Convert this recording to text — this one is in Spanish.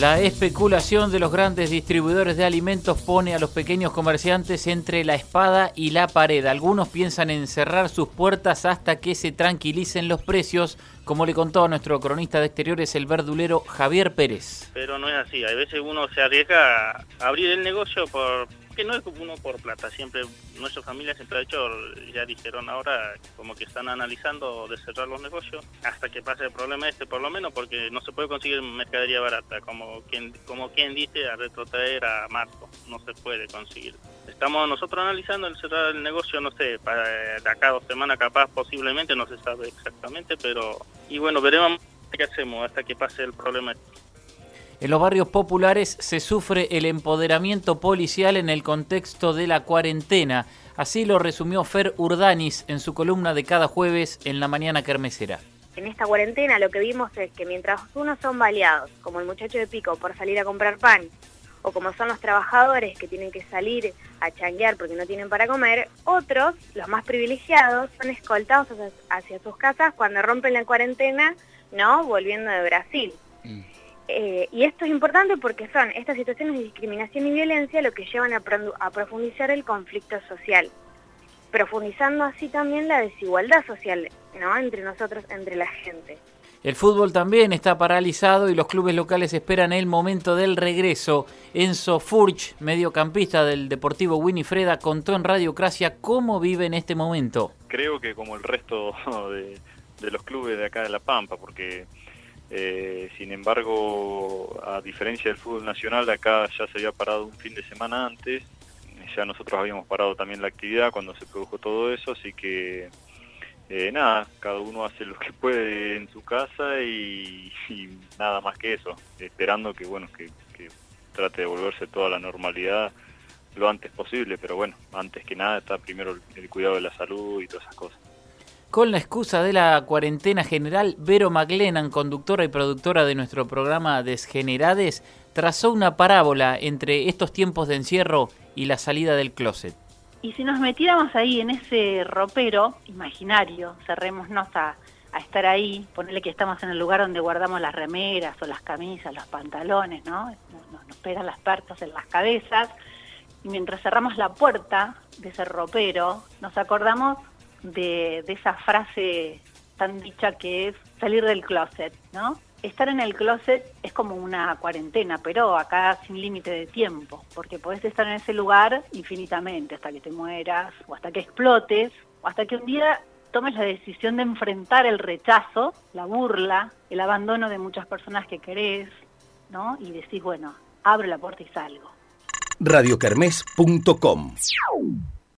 La especulación de los grandes distribuidores de alimentos pone a los pequeños comerciantes entre la espada y la pared. Algunos piensan en cerrar sus puertas hasta que se tranquilicen los precios, como le contó a nuestro cronista de exteriores, el verdulero Javier Pérez. Pero no es así, a veces uno se arriesga a abrir el negocio por que no es uno por plata, siempre nuestra familia siempre ha hecho, ya dijeron ahora como que están analizando de cerrar los negocios hasta que pase el problema este por lo menos porque no se puede conseguir mercadería barata, como quien, como quien dice a retrotraer a marzo, no se puede conseguir. Estamos nosotros analizando el cerrar el negocio, no sé, para de acá dos semanas capaz posiblemente, no se sabe exactamente, pero y bueno, veremos qué hacemos hasta que pase el problema. En los barrios populares se sufre el empoderamiento policial en el contexto de la cuarentena. Así lo resumió Fer Urdanis en su columna de cada jueves en la mañana kermesera. En esta cuarentena lo que vimos es que mientras unos son baleados, como el muchacho de Pico, por salir a comprar pan, o como son los trabajadores que tienen que salir a changuear porque no tienen para comer, otros, los más privilegiados, son escoltados hacia, sus casas cuando rompen la cuarentena, ¿no? Volviendo de Brasil. Mm. Eh, y esto es importante porque son estas situaciones de discriminación y violencia lo que llevan a, profundizar el conflicto social, profundizando así también la desigualdad social ¿no? entre nosotros, entre la gente. El fútbol también está paralizado y los clubes locales esperan el momento del regreso. Enzo Furch, mediocampista del Deportivo Winifreda, contó en Radiocracia cómo vive en este momento. Creo que como el resto de los clubes de acá de La Pampa, porque eh, sin embargo, a diferencia del fútbol nacional, acá ya se había parado un fin de semana antes, ya nosotros habíamos parado también la actividad cuando se produjo todo eso, así que eh, nada, cada uno hace lo que puede en su casa y, nada más que eso, esperando que bueno que, trate de volverse toda la normalidad lo antes posible, pero bueno, antes que nada está primero el cuidado de la salud y todas esas cosas. Con la excusa de la cuarentena general, Vero McLennan, conductora y productora de nuestro programa Desgenerades, trazó una parábola entre estos tiempos de encierro y la salida del closet. Y si nos metiéramos ahí en ese ropero imaginario, cerrémonos a, a estar ahí, ponerle que estamos en el lugar donde guardamos las remeras o las camisas, los pantalones, ¿no? Nos, nos pegan las partos en las cabezas, y mientras cerramos la puerta de ese ropero, nos acordamos de, esa frase tan dicha que es salir del closet, ¿no? Estar en el closet es como una cuarentena, pero acá sin límite de tiempo, porque podés estar en ese lugar infinitamente, hasta que te mueras, o hasta que explotes, o hasta que un día tomes la decisión de enfrentar el rechazo, la burla, el abandono de muchas personas que querés, ¿no? Y decís, bueno, abro la puerta y salgo. radiocarmes.com